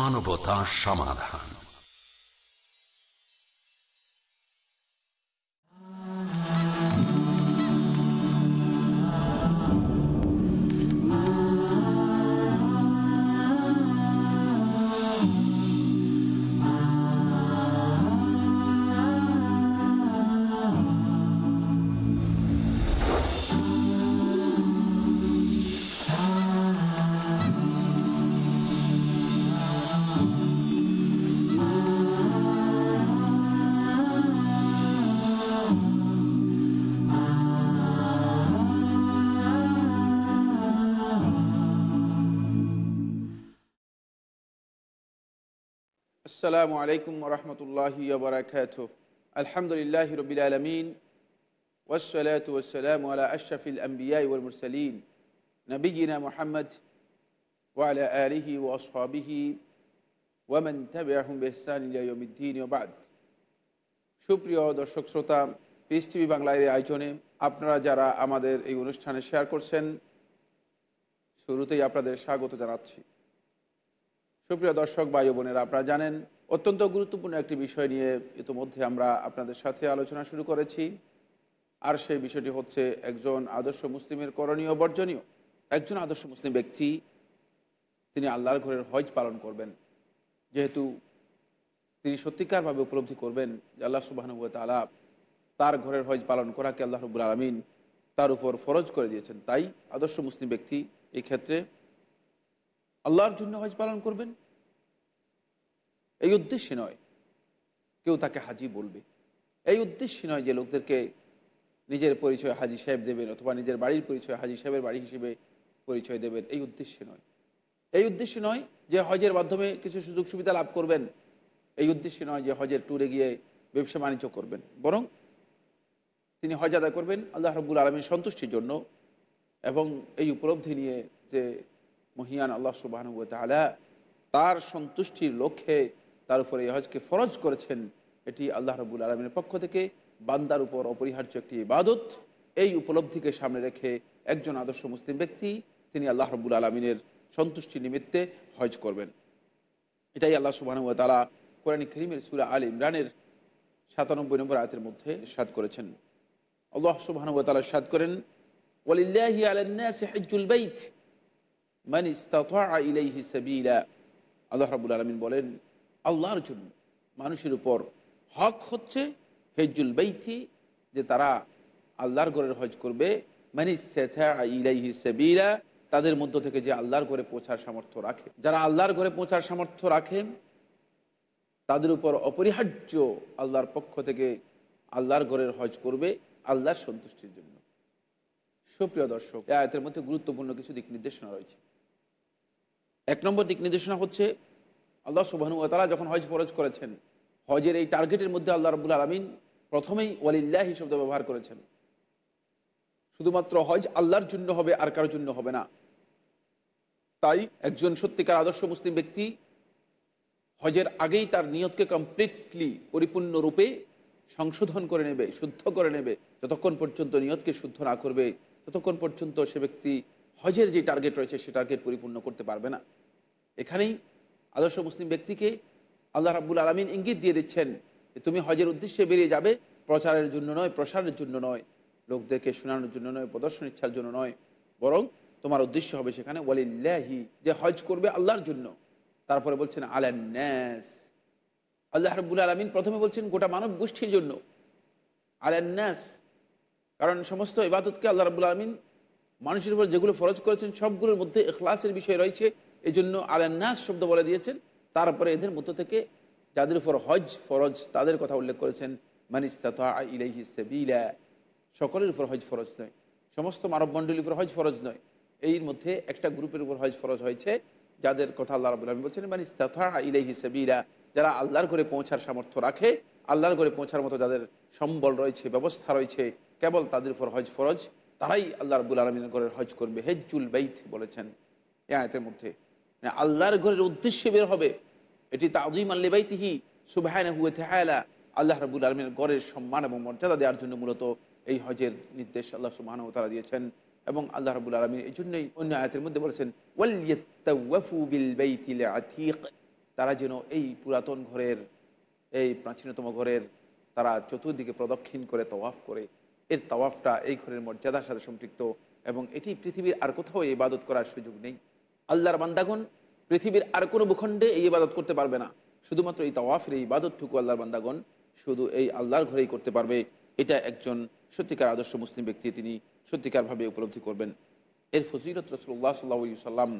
মানবতা সমাধান। আসসালামু আলাইকুম রহমতুল্লাহি আলহামদুলিল্লাহ রবিল আলমিন। ওসলাত ওসালাম আলা আশরফিল আম্বিয়া ওল মুরসলিন। নবীনা মোহাম্মদ ওয়ালা আলিহি ও ওয়া সুপ্রিয় দর্শক শ্রোতা পিস টিভি বাংলার আয়োজনে আপনারা যারা আমাদের এই অনুষ্ঠানে শেয়ার করছেন, শুরুতেই আপনাদের স্বাগত জানাচ্ছি। সুপ্রিয় দর্শক ও বোনেরা, আপনারা জানেন অত্যন্ত গুরুত্বপূর্ণ একটি বিষয় নিয়ে ইতিমধ্যে আমরা আপনাদের সাথে আলোচনা শুরু করেছি। আর সেই বিষয়টি হচ্ছে একজন আদর্শ মুসলিমের করণীয় বর্জনীয়। একজন আদর্শ মুসলিম ব্যক্তি, তিনি আল্লাহর ঘরের হজ পালন করবেন। যেহেতু তিনি সত্যিকারভাবে উপলব্ধি করবেন যে আল্লাহ সুবাহানুব তালা তার ঘরের হজ পালন করাকে আল্লাহ রবুল আলমিন তার উপর ফরজ করে দিয়েছেন। তাই আদর্শ মুসলিম ব্যক্তি এই ক্ষেত্রে আল্লাহর জন্য হজ পালন করবেন? এই উদ্দেশ্যে নয়। কেউ তাকে হাজি বলবে। এই উদ্দেশ্যে নয় যে লোকদেরকে নিজের পরিচয় হাজি সাহেব দেবেন অথবা নিজের বাড়ির পরিচয় হাজি সাহেবের বাড়ি হিসেবে পরিচয় দেবেন। এই উদ্দেশ্যে নয়। এই উদ্দেশ্যে নয় যে হজের মাধ্যমে কিছু সুযোগ সুবিধা লাভ করবেন। এই উদ্দেশ্যে নয় যে হজের ট্যুরে গিয়ে ব্যবসা বাণিজ্য করবেন। বরং তিনি হজ আদায় করবেন আল্লাহ রব্বুল আলমীর সন্তুষ্টির জন্য এবং এই উপলব্ধি নিয়ে যে মহিয়ান আল্লাহ সুবাহানুব তালা তার সন্তুষ্টির লক্ষ্যে তার উপরে এই হজকে ফরজ করেছেন, এটি আল্লাহ রবুল আলমিনের পক্ষ থেকে বান্দার উপর অপরিহার্য একটি ইবাদত। এই উপলব্ধিকে সামনে রেখে একজন আদর্শ মুসলিম ব্যক্তি, তিনি আল্লাহ রবুল আলমিনের সন্তুষ্টি নিমিত্তে হজ করবেন। এটাই আল্লাহ সুবাহানুব তালা কোরআন করিমের সুরা আল ইমরানের সাতানব্বই নম্বর আয়তের মধ্যে সাদ করেছেন। আল্লাহ সুবাহানুব সাদ করেন ওলিল্লাহি আলান্নাসি হজ্জুল বাইত। মান ইলাইহি সাবিলা। আল্লাহ রাবুল আলমিন বলেন, আল্লাহর জন্য মানুষের উপর হক হচ্ছে হেজুল বৈথি যে তারা আল্লাহর ঘরের হজ করবে। মানে ইলাইহি সাবিলা, তাদের মধ্য থেকে যে আল্লাহর ঘরে পৌঁছার সামর্থ্য রাখে। যারা আল্লাহর ঘরে পৌঁছার সামর্থ্য রাখে, তাদের উপর অপরিহার্য আল্লাহর পক্ষ থেকে আল্লাহর ঘরের হজ করবে আল্লাহর সন্তুষ্টির জন্য। সুপ্রিয় দর্শক আয়তের মধ্যে গুরুত্বপূর্ণ কিছু দিক নির্দেশনা রয়েছে। এক নম্বর দিক নির্দেশনা হচ্ছে, আল্লাহ সুবাহনু তালা যখন হজ ফরজ করেছেন, হজের এই টার্গেটের মধ্যে আল্লাহ রবুল আলমিন প্রথমেই ওয়ালিল্লাহ শব্দ ব্যবহার করেছেন। শুধুমাত্র হজ আল্লাহর জন্য হবে আর কারোর জন্য হবে না। তাই একজন সত্যিকার আদর্শ মুসলিম ব্যক্তি হজের আগেই তার নিয়তকে কমপ্লিটলি পরিপূর্ণরূপে সংশোধন করে নেবে, শুদ্ধ করে নেবে, যতক্ষণ পর্যন্ত নিয়তকে শুদ্ধ না করবে, ততক্ষণ পর্যন্ত সে ব্যক্তি হজের যে টার্গেট রয়েছে সে টার্গেট পরিপূর্ণ করতে পারবে না। এখানেই আদর্শ মুসলিম ব্যক্তিকে আল্লাহ রাবুল আলমিন ইঙ্গিত দিয়ে দিচ্ছেন তুমি হজের উদ্দেশ্যে বেরিয়ে যাবে, প্রচারের জন্য নয়, প্রসারের জন্য নয়, লোকদেরকে শোনানোর জন্য নয়, প্রদর্শন ইচ্ছার জন্য নয়, বরং তোমার উদ্দেশ্য হবে সেখানে ওয়ালিল্লাহি, যে হজ করবে আল্লাহর জন্য। তারপরে বলছেন আলান্যাস আল্লাহ রাবুল আলমিন প্রথমে বলছেন, গোটা মানব গোষ্ঠীর জন্য। আলান্যাস কারণ সমস্ত ইবাদতকে আল্লাহ রাবুল আলমিন মানুষের উপর যেগুলো ফরজ করেছেন, সবগুলোর মধ্যে এখলাসের বিষয় রয়েছে। এই জন্য আলান্নাস শব্দ বলে দিয়েছেন। তারপরে এদের মধ্য থেকে যাদের উপর হজ ফরজ, তাদের কথা উল্লেখ করেছেন মানিস্তাতা ইলাইহি সাবিলা সকলের উপর হজ ফরজ নয়। সমস্ত মানব মণ্ডলীর উপর হজ ফরজ নয়। এই মধ্যে একটা গ্রুপের উপর হজ ফরজ হয়েছে, যাদের কথা আল্লাহ রাবুল আলম বলছেন মানিস্তাতা ইলাইহি সাবিলা যারা আল্লাহর ঘরে পৌঁছার সামর্থ্য রাখে, আল্লাহর ঘরে পৌঁছার মতো যাদের সম্বল রয়েছে, ব্যবস্থা রয়েছে, কেবল তাদের উপর হজ ফরজ, তারাই আল্লাহ রবুল আলমিনের ঘরের হজ করবে হেজুল বাইথ বলেছেন। এ আয়তের মধ্যে মানে আল্লাহর ঘরের উদ্দেশ্যে বের হবে। এটি তাজিম আল্লেবাইতিহি সুবাহান হুয়ে থেহায়লা আল্লাহ রবুল আলমিনের গড়ের সম্মান এবং মর্যাদা দেওয়ার জন্য মূলত এই হজের নির্দেশ আল্লাহ সুবাহান তারা দিয়েছেন এবং আল্লাহ রাবুল আলমী এই জন্যই অন্য আয়াতের মধ্যে বলেছেন তারা যেন এই পুরাতন ঘরের, এই প্রাচীনতম ঘরের তারা চতুর্দিকে প্রদক্ষিণ করে, তওয়াফ করে। এর তওয়াফটা এই ঘরের মর্যাদার সাথে সম্পৃক্ত এবং এটি পৃথিবীর আর কোথাও ইবাদত করার সুযোগ নেই। আল্লাহর বান্দাগণ পৃথিবীর আর কোনো ভূখণ্ডে এই ইবাদত করতে পারবে না। শুধুমাত্র এই তওয়াফের এই ইবাদতটুকু আল্লাহর বান্দাগণ শুধু এই আল্লাহর ঘরেই করতে পারবে। এটা একজন সত্যিকার আদর্শ মুসলিম ব্যক্তি তিনি সত্যিকারভাবে উপলব্ধি করবেন। এর ফজিলত রসুল্লাহ সাল্লাহ সাল্লাম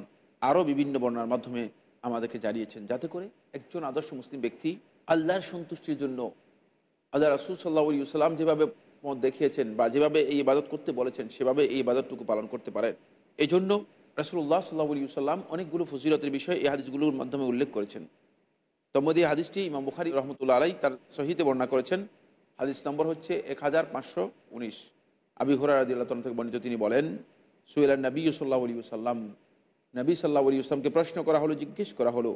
আরও বিভিন্ন বর্ণার মাধ্যমে আমাদেরকে জানিয়েছেন, যাতে করে একজন আদর্শ মুসলিম ব্যক্তি আল্লাহর সন্তুষ্টির জন্য আল্লাহ রাসুল সাল্লাহ সাল্লাম যেভাবে মত দেখিয়েছেন বা যেভাবে এই ইবাদত করতে বলেছেন, সেভাবে এই ইবাদতটুকু পালন করতে পারেন। এই জন্য রাসুল্লাহ সাল্লাহ সাল্লাম অনেকগুলো ফজিলতের বিষয়ে এই হাদিসগুলোর মাধ্যমে উল্লেখ করেছেন। তম্মদি হাদিসটি ইমাম বুখারি রহমতুল্লা আলাই তার সহিতে বর্ণনা করেছেন। হাদিস নম্বর হচ্ছে এক হাজার পাঁচশো উনিশ। আবি হুরার আদিল্লাহ থেকে বর্ণিত তিনি বলেন সুয়েল নবী সাল্লাহ আলী সাল্লাম নবী সাল্লাহ আলী ইসলামকে প্রশ্ন করা হলো, জিজ্ঞেস করা হলো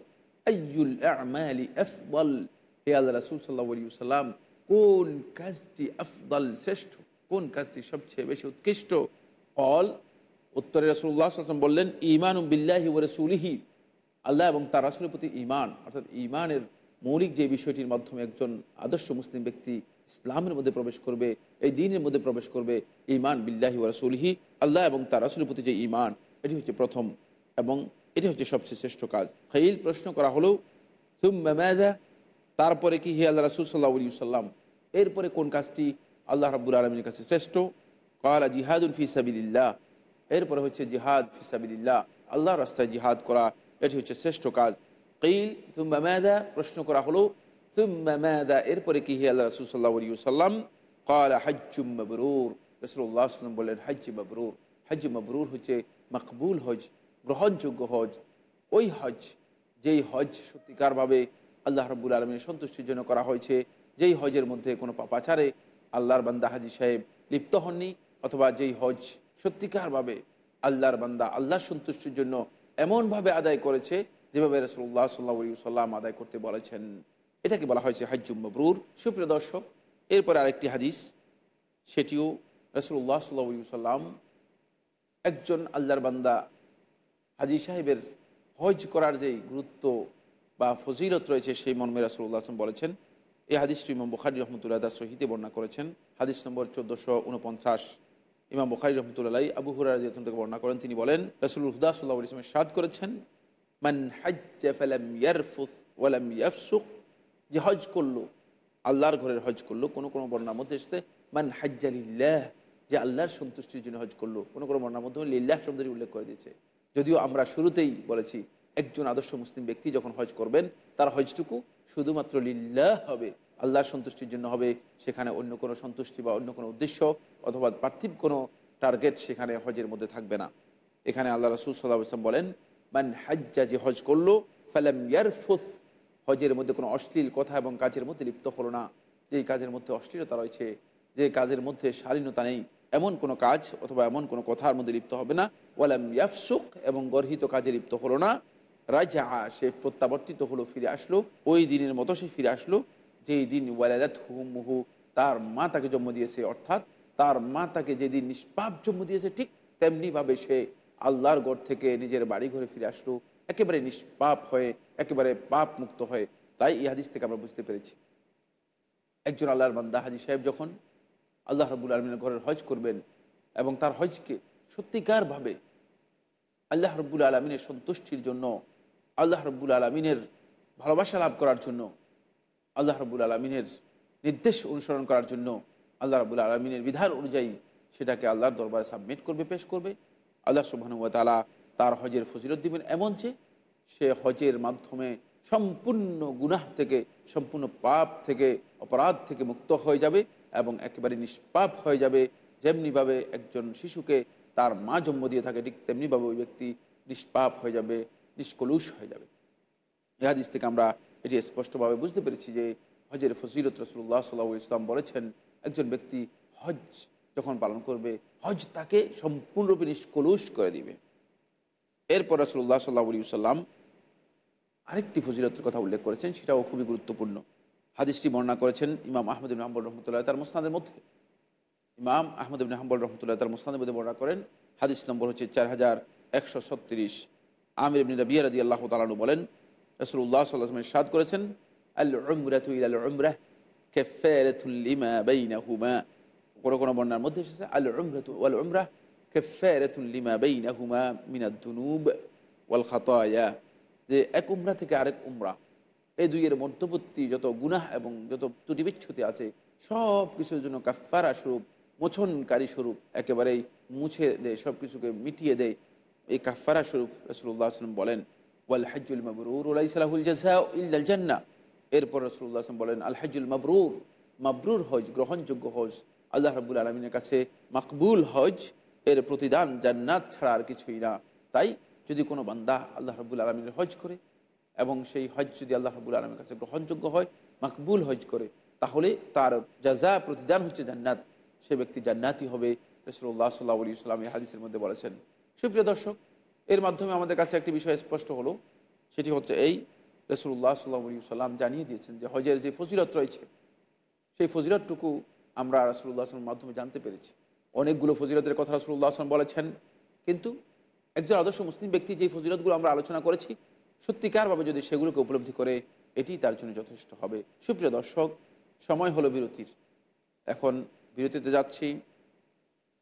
আলী সাল্লাম কোন কাজটি আফদল শ্রেষ্ঠ? কোন কাজটি সবচেয়ে বেশি উৎকৃষ্ট? অল উত্তরে রসুল্লাহ আসলাম বললেন ইমান বিল্লাহি ও রসুলিহি। আল্লাহ এবং তার রাসুলের প্রতি ইমান অর্থাৎ ইমানের মৌলিক যে বিষয়টির মাধ্যমে একজন আদর্শ মুসলিম ব্যক্তি ইসলামের মধ্যে প্রবেশ করবে, এই দিনের মধ্যে প্রবেশ করবে ইমান বিল্লাহি ও রসুলহি, আল্লাহ এবং তার রাসুলের প্রতি যে ইমান এটি হচ্ছে প্রথম এবং এটি হচ্ছে সবচেয়ে শ্রেষ্ঠ কাজ। খাইল প্রশ্ন করা হলো সুম্মাদা তারপরে কি হে আল্লাহ রাসুল সাল্লাহ সাল্লাম এরপরে কোন কাজটি আল্লাহ রাব্বুল আলমীর কাছে শ্রেষ্ঠ? কালা জিহাদুল ফি সাবিল্লাহ এরপরে হচ্ছে জিহাদ ফি সাবিল্লাহ আল্লাহর রাস্তায় জিহাদ করা, এটি হচ্ছে শ্রেষ্ঠ কাজ। কিল তুম্বা ম্যাদা প্রশ্ন করা হলো তুম্বা ম্যাদা এরপরে কি হে আল্লাহ রসুল সাল্লাহ সাল্লাম কালা হাজ্জুম মবরুর। রসুল্লাহ সাল্লাম বললেন, হাজ্জি মবরুর। হজ মবরুর হচ্ছে মকবুল হজ, গ্রহণযোগ্য হজ। ওই হজ, যেই হজ সত্যিকারভাবে আল্লাহ রব্বুল আলমীর সন্তুষ্টির জন্য করা হয়েছে, যেই হজের মধ্যে কোনো পাপাচারে আল্লাহর বান্দা হাজি সাহেব লিপ্ত হননি, অথবা যেই হজ সত্যিকারভাবে আল্লাহর বান্দা আল্লাহর সন্তুষ্টির জন্য এমনভাবে আদায় করেছে যেভাবে রসুল্লাহ সাল্লাহ সাল্লাম আদায় করতে বলেছেন। এটাকে বলা হয়েছে হাজ্জুম মবরুর। সুপ্রিয় দর্শক, এরপরে আরেকটি হাদিস, সেটিও রসুল্লাহ সাল্লাহ সাল্লাম একজন আল্লাহর বান্দা হাজি সাহেবের হজ করার যেই গুরুত্ব বা ফজিলত রয়েছে, সেই মর্মে রাসুল্লাহ আসলাম বলেছেন। এই হাদিসটি ইমাম বুখারি রহমতুল্লাহ সহিতে বর্ণনা করেছেন। হাদিস নম্বর চোদ্দোশো উনপঞ্চাশ। ইমাম বুখারি রহমতুল্লাহ আবু হুরার থেকে বর্ণনা করেন, তিনি বলেন রসুল হুদা সাল্লাহ ইসলামের সাদ করেছেন, মান হাজ্জা ফালাম ইয়ারফুস ওয়ালাম ইয়াফসুক যে হজ করল, আল্লাহর ঘরের হজ করল, কোনো কোনো বর্ণার মধ্যে এসেছে, মান হাজ্জালিল্লাহ যে আল্লাহর সন্তুষ্টির জন্য হজ করল, কোনো কোনো বর্ণার মধ্যে লিল্লাহ শব্দটি উল্লেখ করে দিয়েছে। যদিও আমরা শুরুতেই বলেছি, একজন আদর্শ মুসলিম ব্যক্তি যখন হজ করবেন, তার হজটুকু শুধুমাত্র লিল্লাহ হবে। আল্লাহর সন্তুষ্টির জন্য হবে সেখানে অন্য কোনো সন্তুষ্টি বা অন্য কোনো উদ্দেশ্য অথবা পার্থিব কোনো টার্গেট সেখানে হজের মধ্যে থাকবে না। এখানে আল্লাহ রসুল সাল্লাহ ইসলাম বলেন, মান হাজ্জা, যে হজ করল, ফালাম ইয়ারফুস হজের মধ্যে কোনো অশ্লীল কথা এবং কাজের মধ্যে লিপ্ত হলো না। যেই কাজের মধ্যে অশ্লীলতা রয়েছে যে কাজের মধ্যে শালীনতা নেই, এমন কোনো কাজ অথবা এমন কোনো কথার মধ্যে লিপ্ত হবে না। ওয়ালাম ইয়াফসুক, এবং গর্হিত কাজে লিপ্ত হলো না। রাজা, সে প্রত্যাবর্তিত হলো, ফিরে আসলো। ওই দিনের মতো সে ফিরে আসলো। যেই দিন ওয়ালাদাত হু মুহু তার মা তাকে জন্ম দিয়েছে, অর্থাৎ তার মা তাকে যেদিন নিষ্পাপ জন্ম দিয়েছে, ঠিক তেমনিভাবে সে আল্লাহর গড় থেকে নিজের বাড়ি ঘরে ফিরে আসলো, একেবারে নিষ্পাপ হয়ে, একেবারে পাপ মুক্ত হয়ে। তাই এই হাদিস থেকে আমরা বুঝতে পেরেছি। একজন আল্লাহর বান্দা, হাজি সাহেব যখন আল্লাহ রবুল আলমিনের ঘরের হজ করবেন এবং তার হজকে সত্যিকারভাবে আল্লাহ রব্বুল আলমিনের সন্তুষ্টির জন্য, আল্লাহ রব্বুল আলমিনের ভালোবাসা লাভ করার জন্য আল্লাহ রব্বুল আলমিনের নির্দেশ অনুসরণ করার জন্য আল্লাহ রবুল আলমিনের বিধান অনুযায়ী সেটাকে আল্লাহর দরবারে সাবমিট করবে, পেশ করবে। আল্লাহ সুবাহানুতালা তার হজের ফজিলত দিবেন এমন যে সে হজের মাধ্যমে সম্পূর্ণ গুনাহ থেকে, সম্পূর্ণ পাপ থেকে, অপরাধ থেকে মুক্ত হয়ে যাবে এবং একেবারে নিষ্পাপ হয়ে যাবে। যেমনিভাবে একজন শিশুকে তার মা জন্ম দিয়ে থাকে, ঠিক তেমনিভাবে ওই ব্যক্তি নিষ্পাপ হয়ে যাবে, নিষ্কলুষ হয়ে যাবে। এ হাদিস থেকে আমরা এটি স্পষ্টভাবে বুঝতে পেরেছি যে হজের ফজিলত রসুল্লাহ সাল্লাহ ইসলাম বলেছেন, একজন ব্যক্তি হজ যখন পালন করবে, হজ তাকে সম্পূর্ণরূপে নিষ্কলুষ করে দিবে। এরপর রসুল্লাহ সাল্লাহ সাল্লাম আরেকটি ফজিলতের কথা উল্লেখ করেছেন, সেটাও খুবই গুরুত্বপূর্ণ। হাদিসটি বর্ণনা করেছেন ইমাম আহমদ ইবিন হাম্বল রহমতুল্লাহ তার মুসনাদের মধ্যে। ইমাম আহমদ ইবিন হাম্বল রহমতুল্লাহ তার মুসনাদের মধ্যে বর্ণনা করেন, হাদিস নম্বর হচ্ছে চার হাজার একশো ছত্রিশ। আমির ইবনি রবিয়া রাদি আল্লাহ তালানু বলেন রসুল্লাহ সাল্লাহ সাদ করেছেন কোনো কোনো বর্ণার মধ্যে এসেছে যে এক উমরা থেকে আরেক উমরা। এই দুইয়ের মধ্যবর্তী যত গুনাহ এবং যত ত্রুটি আছে, সব কিছুর জন্য কাফারা স্বরূপ, মোছনকারী স্বরূপ, একেবারেই মুছে দেয় সব কিছুকে মিটিয়ে দেয়। এই কাফারা স্বরূপ রসুল্লাহ আসলাম বলেন ওয়াল হাজুল মবরুর উলাই সালাহুল জাজা ইল্লাল জান্না এরপর রসুল্লাহ আসলাম বলেন আল হাজুল মবরুর মাবরুর হজ, গ্রহণযোগ্য হজ, আল্লাহ রাবুল আলমিনের কাছে মাকবুল হজ, এর প্রতিদান জান্নাত ছাড়া আর কিছুই না। তাই যদি কোনো বান্দা আল্লাহ রাবুল আলমিনের হজ করে এবং সেই হজ যদি আল্লাহ রাবুল আলমের কাছে গ্রহণযোগ্য হয়, মাকবুল হজ করে, তাহলে তার যা যা প্রতিদান হচ্ছে জান্নাত। সে ব্যক্তি জান্নাতি হবে। রসুল্লাহ সাল্লাহ আলী ইসলাম হাদিসের মধ্যে বলেছেন। সুপ্রিয় দর্শক এর মাধ্যমে আমাদের কাছে একটি বিষয় স্পষ্ট হলো, সেটি হচ্ছে এই রসুল্লাহ সাল্লাহ আলী সাল্লাম জানিয়ে দিয়েছেন যে হজের যে ফজিলত রয়েছে, সেই ফজিলতটুকু আমরা রসুল্লাহ আসলামের মাধ্যমে জানতে পেরেছি। অনেকগুলো ফজিলতের কথা রসুল্লাহ আসলাম বলেছেন, কিন্তু একজন আদর্শ মুসলিম ব্যক্তি যে ফজিলতগুলো আমরা আলোচনা করেছি, সত্যিকারভাবে যদি সেগুলোকে উপলব্ধি করে, এটি তার জন্য যথেষ্ট হবে। সুপ্রিয় দর্শক, সময় হলো বিরতির। এখন বিরতিতে যাচ্ছি,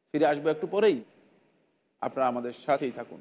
ফিরে আসব একটু পরেই। আপনারা আমাদের সাথেই থাকুন।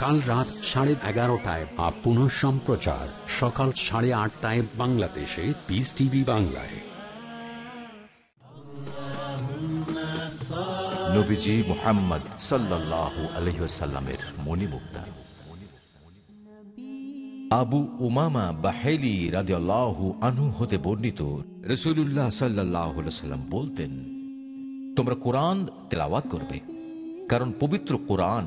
কাল রাত সাড়ে এগারোটায় বা পুনঃ সম্প্রচার। সকাল সাড়ে আটটায় বাংলাদেশে পিস টিভি বাংলায়। আবু উমামা বাহেলি রাজিয়াল্লাহু হতে বর্ণিত রসুল্লাহ সাল্লাহ সাল্লাম বলতেন, তোমরা কোরআন তেলাওয়াত করবে, কারণ পবিত্র কোরআন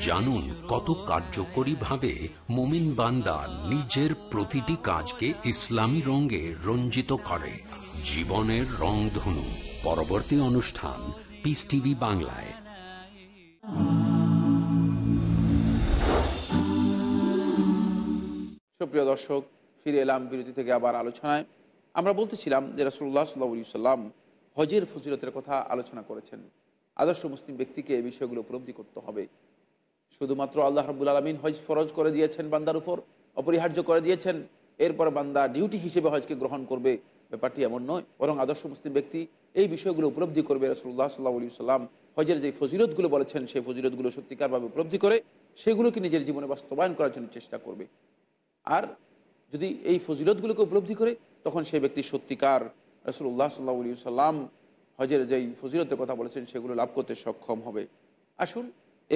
জানুন কত কার্যকরী ভাবে মোমিন বান্দা নিজের প্রতিটি কাজকে ইসলামী রঙে রঞ্জিত করে। জীবনের রংধনু। পরবর্তী অনুষ্ঠান পিস টিভি বাংলায়। সুপ্রিয় দর্শক, ফিরে এলাম বিরতি থেকে আবার আলোচনায়। আমরা বলতেছিলাম যে রাসুল্লাহ সাল্লা সাল্লাম হজের ফজিলতের কথা আলোচনা করেছেন। আদর্শ মুসলিম ব্যক্তিকে এই বিষয়গুলো উপলব্ধি করতে হবে। শুধুমাত্র আল্লাহ রাবুল আলমিন হজ ফরজ করে দিয়েছেন বান্দার উপর, অপরিহার্য করে দিয়েছেন। এরপর বান্দা ডিউটি হিসেবে হজকে গ্রহণ করবে। ব্যাপারটি এমন নয়, বরং আদর্শ মুসলিম ব্যক্তি এই বিষয়গুলো উপলব্ধি করবে। রসুল্লাহ সাল্লাহ আলী সাল্লাম হজের যে ফজিরতগুলো বলেছেন, সেই ফজিরতগুলো সত্যিকারভাবে উপলব্ধি করে সেগুলোকে নিজের জীবনে বাস্তবায়ন করার জন্য চেষ্টা করবে। আর যদি এই ফজিলতগুলোকে উপলব্ধি করে, তখন সেই ব্যক্তি সত্যিকার রসুল্লাহ সাল্লাহ আলী সাল্লাম হজের যেই ফজিলতের কথা বলেছেন, সেগুলো লাভ করতে সক্ষম হবে। আসুন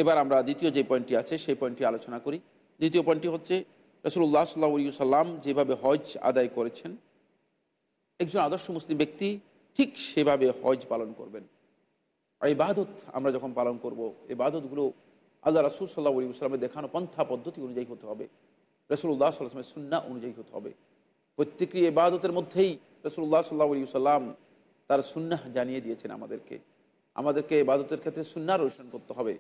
এবার আমরা দ্বিতীয় যে পয়েন্টটি আছে, সেই পয়েন্টটি আলোচনা করি। দ্বিতীয় পয়েন্টটি হচ্ছে রসুল্লাহ সাল্লাহ সাল্লাম যেভাবে হজ আদায় করেছেন, একজন আদর্শ মুসলিম ব্যক্তি ঠিক সেভাবে হজ পালন করবেন। আর এই ইবাদত আমরা যখন পালন করব, ইবাদতগুলো আল্লাহ রসুল সাল্লাহ আলী সাল্লামের দেখানো পন্থা পদ্ধতি অনুযায়ী হতে হবে রসুল্লাহ সাল্লামের সুন্না অনুযায়ী হতে হবে। প্রত্যেকটি ইবাদতের মধ্যেই রসুল্লাহ সাল্লাহ আলী সাল্লাম তার সুন্নাহ জানিয়ে দিয়েছেন আমাদেরকে। আমাদেরকে ইবাদতের ক্ষেত্রে সুন্নার অনুসরণ করতে হবে।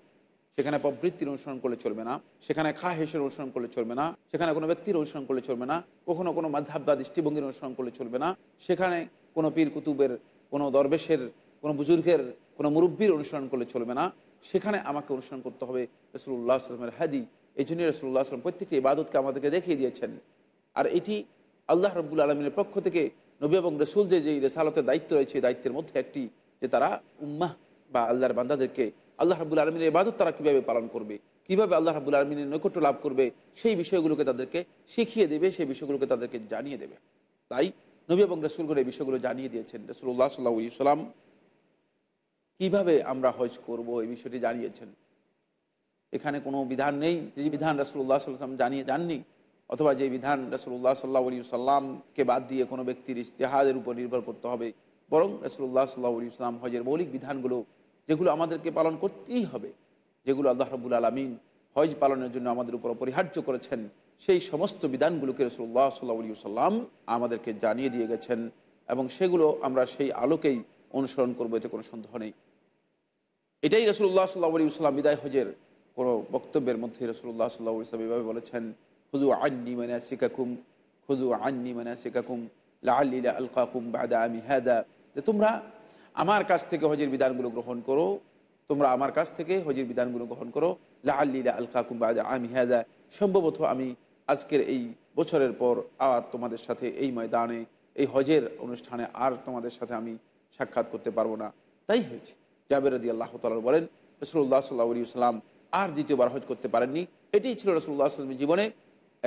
সেখানে প্রবৃত্তির অনুসরণ করলে চলবে না, সেখানে খা হেসের অনুসরণ করলে চলবে না, সেখানে কোনো ব্যক্তির অনুসরণ করলে চলবে না, কখনো কোনো মাধাব বা দৃষ্টিভঙ্গির অনুসরণ করলে চলবে না, সেখানে কোনো পীর কুতুবের, কোনো দরবেশের, কোনো বুজুর্গের, কোনো মুরব্বীর অনুসরণ করলে চলবে না, সেখানে আমাকে অনুসরণ করতে হবে রসুল্লাহ আসলামের হাদি, এই জন্য রসুল্লাহ আসলাম প্রত্যেকটি ইবাদতকে আমাদেরকে দেখিয়ে দিয়েছেন। আর এটি আল্লাহ রব্বুল আলমিনের পক্ষ থেকে নবী এবং রসুল যে যেই রেসালতের দায়িত্ব রয়েছে দায়িত্বের মধ্যে একটি, যে তারা উম্মাহ বা আল্লাহর বান্দাদেরকে আল্লাহ রাবুল আলমিনের ইবাদত তারা কীভাবে পালন করবে? কীভাবে আল্লাহ রাবুল আলমিনের নৈকট্য লাভ করবে? সেই বিষয়গুলোকে তাদেরকে শিখিয়ে দেবে, সেই বিষয়গুলোকে তাদেরকে জানিয়ে দেবে। তাই নবী এবং রসুলগুলো এই বিষয়গুলো জানিয়ে দিয়েছেন। রসুল্লাহ সাল্লাহ সাল্লাম কীভাবে আমরা হজ করব এই বিষয়টি জানিয়েছেন। এখানে কোনো বিধান নেই, যে বিধান রসুল্লাহ সাল্লাম জানিয়ে যাননি, অথবা যে বিধান রসুল্লাহ সাল্লাহ আলী সাল্লামকে বাদ দিয়ে কোনো ব্যক্তির ইস্তেহাদের উপর নির্ভর করতে হবে। বরং রসুল্লাহ সাল্লাহ আলী সাল্লাম হজের মৌলিক বিধানগুলো যেগুলো আমাদেরকে পালন করতেই হবে, যেগুলো আল্লাহ রবুল আলমিন হজ পালনের জন্য আমাদের উপর অপরিহার্য করেছেন, সেই সমস্ত বিধানগুলোকে রসুল্লাহ সাল্লাহ আলী সাল্লাম আমাদেরকে জানিয়ে দিয়ে গেছেন এবং সেগুলো আমরা সেই আলোকেই অনুসরণ করব, এতে কোনো সন্দেহ নেই। এটাই রসুল্লাহ সাল্লাহ আলী সাল্লাম বিদায় হজের কোনো বক্তব্যের মধ্যে রসুল্লাহ সাল্লাহ ইসলাম এভাবে বলেছেন খুদু আন্নি মানা শিকাকুম খুদু আন্নি মানা শিকাকুম লাল্লিলা আলকাকুম বাদা আমি হ্যাদা যে তোমরা আমার কাছ থেকে হজের বিধানগুলো গ্রহণ করো। তোমরা আমার কাছ থেকে হজের বিধানগুলো গ্রহণ করো। লা লাল্লিলা আলকাকুম বাদা আমি হ্যাদা সম্ভবত আমি আজকের এই বছরের পর আর তোমাদের সাথে এই ময়দানে, এই হজের অনুষ্ঠানে আর তোমাদের সাথে আমি সাক্ষাৎ করতে পারব না। তাই হয়েছে। জাবের রদি আল্লাহ তাল বলেন রসুল্লাহ সাল্লাহ আলী সাল্লাম আর দ্বিতীয়বার হজ করতে পারেননি। এটাই ছিল রসুল্লাহ আসলামের জীবনে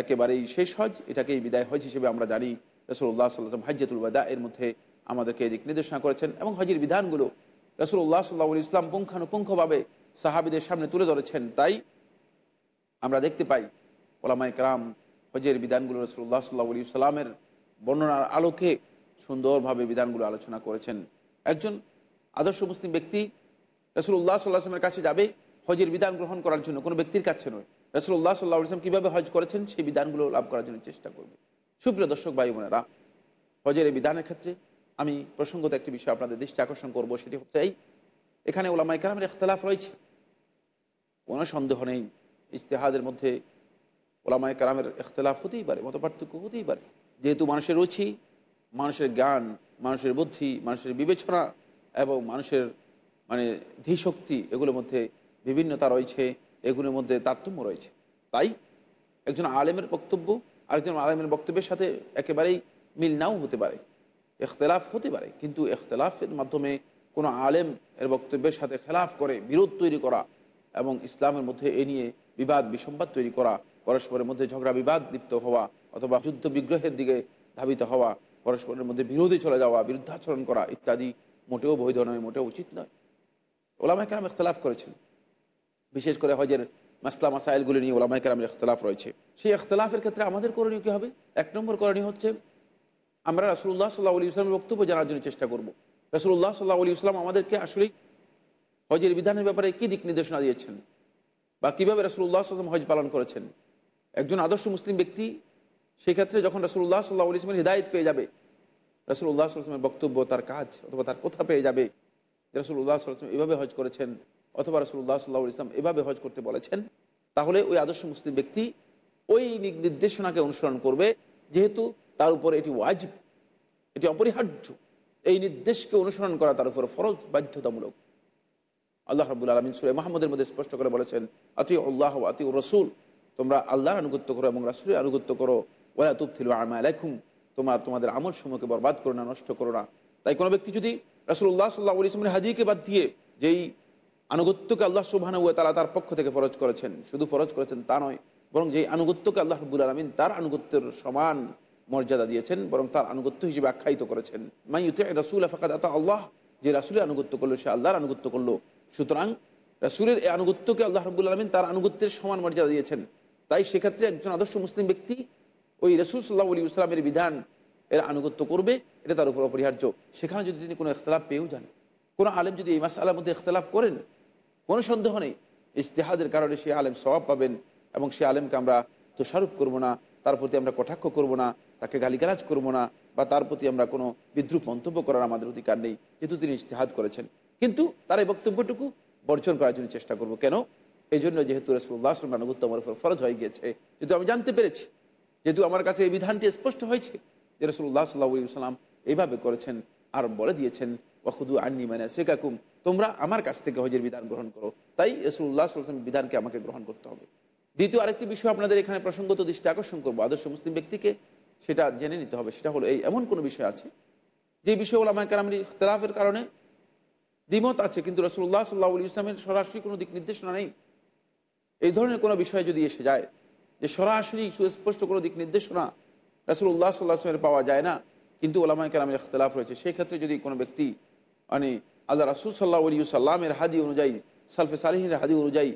একেবারেই শেষ হজ। এটাকেই বিদায় হজ হিসেবে আমরা জানি। রসুল্লাহ সাল্লাম হাজ্জাতুল বাদা এর মধ্যে আমাদেরকে এদিক নির্দেশনা করেছেন এবং হজের বিধানগুলো রসুল রসুল্লাহ সাল্লাহ ইসলাম পুঙ্খানুপুঙ্খভাবে সাহাবিদের সামনে তুলে ধরেছেন। তাই আমরা দেখতে পাই ওলামাই কালাম হজের বিধানগুলো রসুল্লাহ সাল্লাহ ইসলামের বর্ণনার আলোকে সুন্দরভাবে বিধানগুলো আলোচনা করেছেন। একজন আদর্শ মুসলিম ব্যক্তি রসুল্লাহ সাল্লাহ আসলামের কাছে যাবে, হজের বিধান গ্রহণ করার জন্য কোনো ব্যক্তির কাছে নয়। রসুল্লাহ সাল্লাহ ইসলাম কীভাবে হজ করেছেন, সেই বিধানগুলো লাভ করার জন্য চেষ্টা করবে। সুপ্রিয় দর্শক ভাই বোনেরা, হজের এই বিধানের ক্ষেত্রে আমি প্রসঙ্গত একটি বিষয় আপনাদের দৃষ্টি আকর্ষণ করব, সেটি হচ্ছে এই, এখানে ওলামাই কালামের ইখতলাফ রয়েছে। কোনো সন্দেহ নেই, ইজতেহাদের মধ্যে ওলামাই কালামের ইখতলাফ হতেই পারে মত পার্থক্য হতেই পারে। যেহেতু মানুষের রুচি, মানুষের জ্ঞান, মানুষের বুদ্ধি, মানুষের বিবেচনা এবং মানুষের মানে ধীশক্তি, এগুলোর মধ্যে বিভিন্নতা রয়েছে, এগুলোর মধ্যে তারতম্য রয়েছে। তাই একজন আলেমের বক্তব্য, আরেকজন আলেমের বক্তব্যের সাথে একেবারেই মিল নাও হতে পারে। এখতলাফ হতে পারে, কিন্তু এখতলাফের মাধ্যমে কোনো আলেম এর বক্তব্যের সাথে খেলাফ করে, বিরোধ তৈরি করা এবং ইসলামের মধ্যে এ নিয়ে বিবাদ, বিসম্বাদ তৈরি করা, পরস্পরের মধ্যে ঝগড়া, বিবাদ লিপ্ত হওয়া অথবা যুদ্ধ বিগ্রহের দিকে ধাবিত হওয়া, পরস্পরের মধ্যে বিরোধী চলে যাওয়া, বিরুদ্ধাচরণ করা ইত্যাদি মোটেও বৈধ নয়, মোটেও উচিত নয়। ওলামাই কালাম ইখতলাফ করেছেন। বিশেষ করে হজের মাসলা, মাসাইলগুলি নিয়ে ওলামাই কালামের ইখতলাফ রয়েছে। সেই ইখতলাফের ক্ষেত্রে আমাদের করণীয় কী হবে? এক নম্বর করণীয় হচ্ছে আমরা রাসুল্লাহ সাল্লাহ আলী ইসলামের বক্তব্য জানার জন্য চেষ্টা করব। রাসুল্লাহ সাল্লাহ আলী ইসলাম আমাদেরকে আসলেই হজের বিধানের ব্যাপারে কী দিক নির্দেশনা দিয়েছেন? বা কীভাবে রাসুল্লাহ সাল্লাম হজ পালন করেছেন? একজন আদর্শ মুসলিম ব্যক্তি সেক্ষেত্রে যখন রাসুল্লাহ সাল্লাহ আলী ইসলামের হৃদায়ত পেয়ে যাবে রাসুল্লাহ সাল্লামের বক্তব্য, তার কাজ অথবা তার কথা পেয়ে যাবে রসুল্লাহ সাল্লাম এভাবে হজ করেছেন অথবা রসুল্লাহ সাল্লাহ ইসলাম এভাবে হজ করতে বলেছেন, তাহলে ওই আদর্শ মুসলিম ব্যক্তি ওই নির্দেশনাকে অনুসরণ করবে। যেহেতু তার উপর এটি ওয়াজিব, এটি অপরিহার্য। এই নির্দেশকে অনুসরণ করা তার উপর ফরজ, বাধ্যতামূলক। আল্লাহ রাবুল আলমিন সুরে মাহমুদের মধ্যে স্পষ্ট করে বলেছেন আতি আল্লাহ আতি রসুল, তোমরা আল্লাহর আনুগত্য করো এবং রাসুলের আনুগত্য করো। ওলা তুফিল আমা আলাইকুম তোমরা, তোমাদের আমল সমূহকে বরবাদ করো না, নষ্ট করো না। তাই কোনো ব্যক্তি যদি রাসুল্লাহ সাল্লাহ ইসলামের হাদিকে বাদ দিয়ে যেই আনুগত্যকে আল্লাহ সুবাহান তারা তার পক্ষ থেকে ফরজ করেছেন, শুধু ফরজ করেছেন তা নয়, বরং যেই আনুগত্যকে আল্লাহ রবুল আলমিন তার আনুগত্যের সমান মর্যাদা দিয়েছেন, বরং তার আনুগত্য হিসেবে আখ্যায়িত করেছেন। মাইতে রাসুল আফাকাত আতা আল্লাহ, যে রাসুলের আনুগত্য করল, সে আল্লাহর আনুগত্য করল। সুতরাং রাসুলের এই আনুগত্যকে আল্লাহ রবুল আলমিন তার আনুগত্যের সমান মর্যাদা দিয়েছেন। তাই সেক্ষেত্রে একজন আদর্শ মুসলিম ব্যক্তি ওই রসুল সাল্লাহ আলী ইসলামের বিধান, এর আনুগত্য করবে, এটা তার উপর অপরিহার্য। সেখানে যদি তিনি কোনো ইখতলাফ পেয়েও যান, কোনো আলেম যদি এই মাসালার মধ্যে ইখতলাফ করেন, কোনো সন্দেহ নেই। ইস্তেহাদের কারণে সে আলেম স্বভাব পাবেন এবং সে আলেমকে আমরা তোষারোপ করব না, তার প্রতি আমরা কটাক্ষ করব না। তাকে গালিগালাজ করব না বা তার প্রতি আমরা কোনো বিদ্রুপ মন্তব্য করার আমাদের অধিকার নেই, যেহেতু তিনি ইস্তেহাদ করেছেন। কিন্তু তার এই বক্তব্যটুকু বর্জন করার জন্য চেষ্টা করব। কেন? এই জন্য যেহেতু রসুল্লাহ আসলাম আনুগত্য উপর ফরজ হয়ে গিয়েছে। যেহেতু আমি জানতে পেরেছি, যেহেতু আমার কাছে এই বিধানটি স্পষ্ট হয়েছে যে রসুল্লাহ সাল্লাহ সাল্লাম এইভাবে করেছেন আর বলে দিয়েছেন ওয়াহুদু আন্নি মানে শেখাকুম তোমরা আমার কাছ থেকে হজের বিধান গ্রহণ করো। তাই রসুল্লাহ সাল্লাম বিধানকে আমাকে গ্রহণ করতে হবে। দ্বিতীয় আরেকটি বিষয় আপনাদের এখানে প্রসঙ্গত দৃষ্টি আকর্ষণ করব। আদর্শ মুসলিম ব্যক্তিকে সেটা জেনে নিতে হবে, সেটা হলো এই, এমন কোনো বিষয় আছে? যে বিষয়গুলো আমাকে আমি ইখতলাফের কারণে দ্বিমত আছে, কিন্তু রসুল্লাহ সাল্লাহ ইসলামের সরাসরি কোনো দিক নির্দেশনা নেই? এই ধরনের কোনো বিষয় যদি এসে যায়, যে সরাসরি সুস্পষ্ট কোনো দিক নির্দেশনা রাসুল্লাহ সাল্লাহ আসলামের পাওয়া যায় না, কিন্তু ওলামায় কেরামের ইখতলাফ রয়েছে, সেই ক্ষেত্রে যদি কোনো ব্যক্তি মানে আল্লাহ রাসুল সাল্লাহ আলী সাল্লামের হাদি অনুযায়ী, সালফে সালিহিনের হাদি অনুযায়ী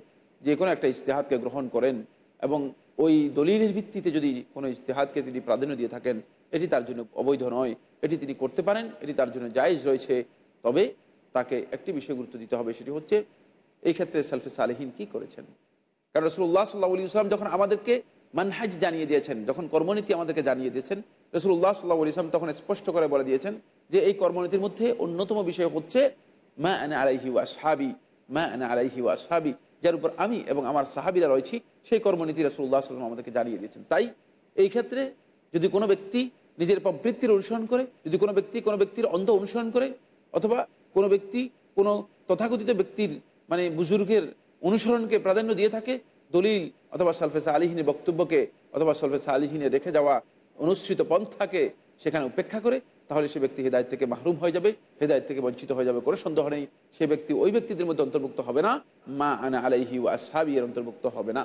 যে কোনো একটা ইস্তেহাদকে গ্রহণ করেন এবং ওই দলিলের ভিত্তিতে যদি কোনো ইস্তেহাদকে তিনি প্রাধান্য দিয়ে থাকেন, এটি তার জন্য অবৈধ নয়। এটি তিনি করতে পারেন, এটি তার জন্য জায়েজ রয়েছে। তবে তাকে একটি বিষয় গুরুত্ব দিতে হবে, সেটি হচ্ছে এই ক্ষেত্রে সালফে সালেহীন কি করেছেন? কারণ রসুল্লাহ সাল্লাহ ইসলাম যখন আমাদেরকে মানহাজ জানিয়ে দিয়েছেন, যখন কর্মনীতি আমাদেরকে জানিয়ে দিয়েছেন রসুল্লাহ সাল্লাহ আলী ইসলাম তখন স্পষ্ট করে বলে দিয়েছেন যে এই কর্মনীতির মধ্যে অন্যতম বিষয় হচ্ছে মা আনা আলাইহি ওয়া সাহাবি মা আনা আলাইহি ওয়া সাহাবি যার উপর আমি এবং আমার সাহাবিরা রয়েছি, সেই কর্মনীতি রসুল্লাহ সাল্লাম আমাদেরকে জানিয়ে দিয়েছেন। তাই এই ক্ষেত্রে যদি কোনো ব্যক্তি নিজের প্রবৃত্তির অনুসরণ করে, যদি কোনো ব্যক্তি কোনো ব্যক্তির অন্ধ অনুসরণ করে, অথবা কোনো ব্যক্তি কোনো তথাকথিত ব্যক্তির মানে বুজুর্গের অনুসরণকে প্রাধান্য দিয়ে থাকে, দলিল অথবা সালফেসা আলিহিনের বক্তব্যকে অথবা সালফেসা আলিহিনে রেখে যাওয়া অনুসৃত পন্থাকে সেখানে উপেক্ষা করে তাহলে সে ব্যক্তি হেদায়ত থেকে মাহরুম হয়ে যাবে, হেদায়ত থেকে বঞ্চিত হয়ে যাবে, কোনো সন্দেহ নেই। সে ব্যক্তি ওই ব্যক্তিদের মধ্যে অন্তর্ভুক্ত হবে না। মা আনা আলাইহি ও আসহাবি, এর অন্তর্ভুক্ত হবে না।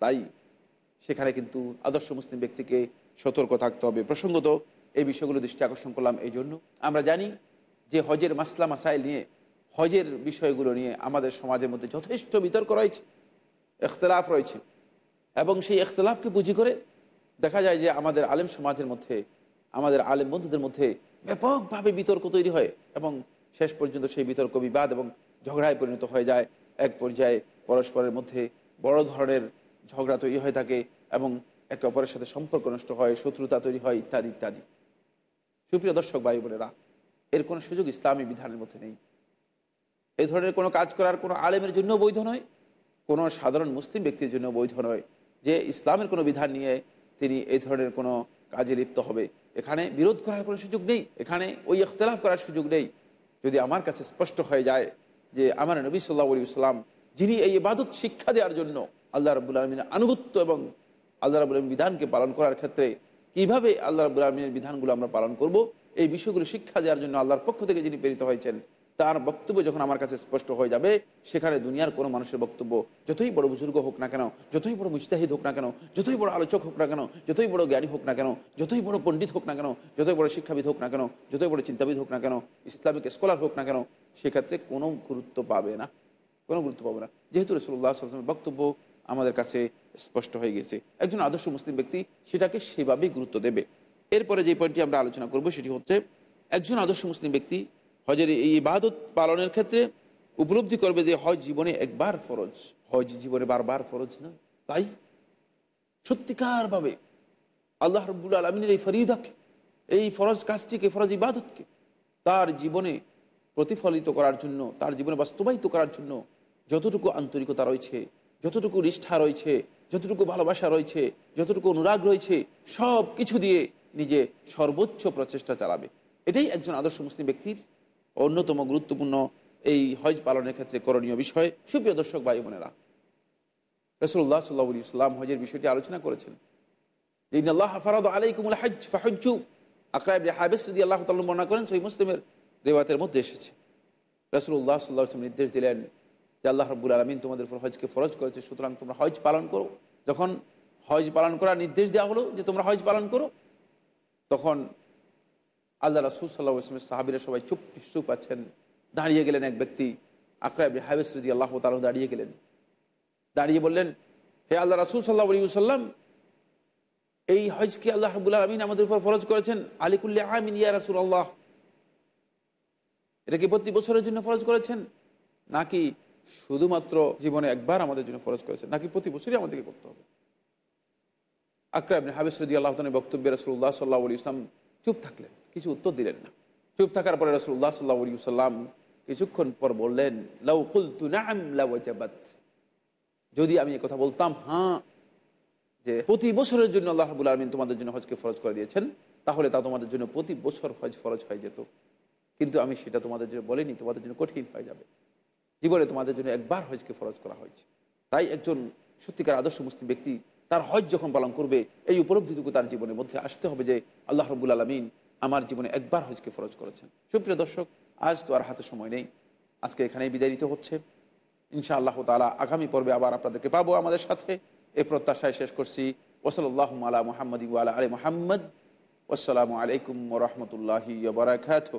তাই সেখানে কিন্তু আদর্শ মুসলিম ব্যক্তিকে সতর্ক থাকতে হবে। প্রসঙ্গত এই বিষয়গুলো দৃষ্টি আকর্ষণ করলাম এই জন্য। আমরা জানি যে হজের মাসলা মাসাইল নিয়ে, হজের বিষয়গুলো নিয়ে আমাদের সমাজের মধ্যে যথেষ্ট বিতর্ক রয়েছে এখতলাফ রয়েছে। এবং সেই এখতলাফকে পুঁজি করে দেখা যায় যে আমাদের আলেম সমাজের মধ্যে আমাদের আলেম বন্ধুদের মধ্যে ব্যাপকভাবে বিতর্ক তৈরি হয় এবং শেষ পর্যন্ত সেই বিতর্ক বিবাদ এবং ঝগড়ায় পরিণত হয়ে যায়। এক পর্যায়ে পরস্পরের মধ্যে বড় ধরনের ঝগড়া তৈরি হয়ে থাকে এবং একে অপরের সাথে সম্পর্ক নষ্ট হয়, শত্রুতা তৈরি হয় ইত্যাদি ইত্যাদি। সুপ্রিয় দর্শক, ভাই বোনেরা, এর কোনো সুযোগ ইসলামী বিধানের মধ্যে নেই। এই ধরনের কোনো কাজ করার কোনো আলেমের জন্য বৈধ নয়, কোনো সাধারণ মুসলিম ব্যক্তির জন্য বৈধ নয় যে ইসলামের কোনো বিধান নিয়ে তিনি এই ধরনের কোনো কাজে লিপ্ত হবে। এখানে বিরোধ করার কোনো সুযোগ নেই। এখানে ওই ইখতলাফ করার সুযোগ নেই। যদি আমার কাছে স্পষ্ট হয়ে যায় যে আমার নবী সাল্লাহ আলী যিনি এই ইবাদত শিক্ষা দেওয়ার জন্য আল্লাহ রবুল আলমিনের আনুগত্য এবং আল্লাহ রবুল আলমিন বিধানকে পালন করার ক্ষেত্রে কীভাবে আল্লাহ রবুল আলমিনের বিধানগুলো আমরা পালন করব, এই বিষয়গুলো শিক্ষা দেওয়ার জন্য আল্লাহর পক্ষ থেকে যিনি প্রেরিত হয়েছেন তার বক্তব্য যখন আমার কাছে স্পষ্ট হয়ে যাবে, সেখানে দুনিয়ার কোনো মানুষের বক্তব্য যতই বড় বুজুর্গ হোক না কেন, যতই বড় মুস্তাহিদ হোক না কেন, যতই বড় আলোচক হোক না কেন, যতই বড় জ্ঞানী হোক না কেন, যতই বড় পণ্ডিত হোক না কেন, যতই বড় শিক্ষাবিদ হোক না কেন, যতই বড় চিন্তাবিদ হোক না কেন, ইসলামিক স্কলার হোক না কেন, সেক্ষেত্রে কোনো গুরুত্ব পাবে না। কোনো গুরুত্ব পাবে না। যেহেতু রসুল্লাহ আসলামের বক্তব্য আমাদের কাছে স্পষ্ট হয়ে গেছে। একজন আদর্শ মুসলিম ব্যক্তি সেটাকে সেভাবেই গুরুত্ব দেবে। এরপরে যে পয়েন্টটি আমরা আলোচনা করব, সেটি হচ্ছে, একজন আদর্শ মুসলিম ব্যক্তি হজের এই ইবাদত পালনের ক্ষেত্রে উপলব্ধি করবে যে হজ জীবনে একবার ফরজ। হজ জীবনে বারবার ফরজ নয়। তাই সত্যিকারভাবে আল্লাহ রব্বুল আলমিনের এই ফরিদাকে, এই ফরজ কাজটিকে, ফরজ ইবাদতকে তার জীবনে প্রতিফলিত করার জন্য, তার জীবনে বাস্তবায়িত করার জন্য যতটুকু আন্তরিকতা রয়েছে, যতটুকু নিষ্ঠা রয়েছে, যতটুকু ভালোবাসা রয়েছে, যতটুকু অনুরাগ রয়েছে সব কিছু দিয়ে নিজে সর্বোচ্চ প্রচেষ্টা চালাবে। এটাই একজন আদর্শ মুসলিম ব্যক্তির অন্যতম গুরুত্বপূর্ণ এই হজ পালনের ক্ষেত্রে করণীয় বিষয়, সুপ্রিয় দর্শক ভাই বোনেরা রসুল্লাহ সাল্লাহ ইসলাম হজের বিষয়টি আলোচনা করেছেন। ইন আল্লাহ ফারাদ আলাইকুমুল হজ ফাহজ্জু। আকরাইব হাবেস রদি আল্লাহ তাল্লু বর্ণনা করেন সেই মুসলিমের রেওয়াতের মধ্যে এসেছে। রসুল্লাহ সাল্লাহ আসলাম নির্দেশ দিলেন যে, আল্লাহ রব্বুল আলমিন তোমাদের উপর হজকে ফরজ করেছে, সুতরাং তোমরা হজ পালন করো। যখন হজ পালন করার নির্দেশ দেওয়া হলো যে, তোমরা হজ পালন করো, তখন আল্লাহ রাসুল সাল্লাহ ইসলামের সাহাবিরা সবাই চুপ চুপ আছেন। দাঁড়িয়ে গেলেন এক ব্যক্তি আকরাইব হাবেস রদি আল্লাহ তালু দাঁড়িয়ে গেলেন। দাঁড়িয়ে বললেন, হে আল্লাহ রাসুল সাল্লাহ আলী সাল্লাম এই হজকে আল্লাহ রাবুল আলমিন আমাদের উপর ফরজ করেছেন? আলিকুল্লি আমিন ইয়া রাসুল আল্লাহ এটা কি প্রতি বছরের জন্য ফরজ করেছেন? নাকি শুধুমাত্র জীবনে একবার আমাদের জন্য ফরজ করেছেন? নাকি প্রতি বছরই আমাদেরকে করতে হবে? আকরাব হাবিস রদি আল্লাহ বক্তব্যে রাসুল্লাহ সাল্লাহ আলী ইসলাম চুপ থাকলেন। কিছু উত্তর দিলেন না। চুপ থাকার পরে রসুল্লাহ সাল্লাহ সাল্লাম কিছুক্ষণ পর বললেন, লাউ কুলতু নাম লাওয়াজাবাত যদি আমি কথা বলতাম হ্যাঁ যে প্রতি বছরের জন্য আল্লাহ রাবুল আলমিন তোমাদের জন্য হজকে ফরজ করে দিয়েছেন, তাহলে তা তোমাদের জন্য প্রতি বছর হজ ফরজ হয়ে যেত। কিন্তু আমি সেটা তোমাদের জন্য বলিনি, তোমাদের জন্য কঠিন হয়ে যাবে। জীবনে তোমাদের জন্য একবার হজকে ফরজ করা হয়েছে। তাই একজন সত্যিকার আদর্শ মুসলিম ব্যক্তি তার হজ যখন পালন করবে, এই উপলব্ধিটুকু তার জীবনের মধ্যে আসতে হবে যে আল্লাহ রবুল আলমিন আমার জীবনে একবার হজকে ফরজ করেছেন। সুপ্রিয় দর্শক, আজ তো আর হাতে সময় নেই। আজকে এখানেই বিদায় নিতে হচ্ছে। ইনশা আল্লাহ তালা আগামী পর্বে আবার আপনাদেরকে পাবো আমাদের সাথে। এ প্রত্যাশায় শেষ করছি। ওসলাল্লাহ আলা মোহাম্মদ ইউআলা আলী মোহাম্মদ। আসসালামু আলাইকুম রহমতুল্লাহি বারাকাত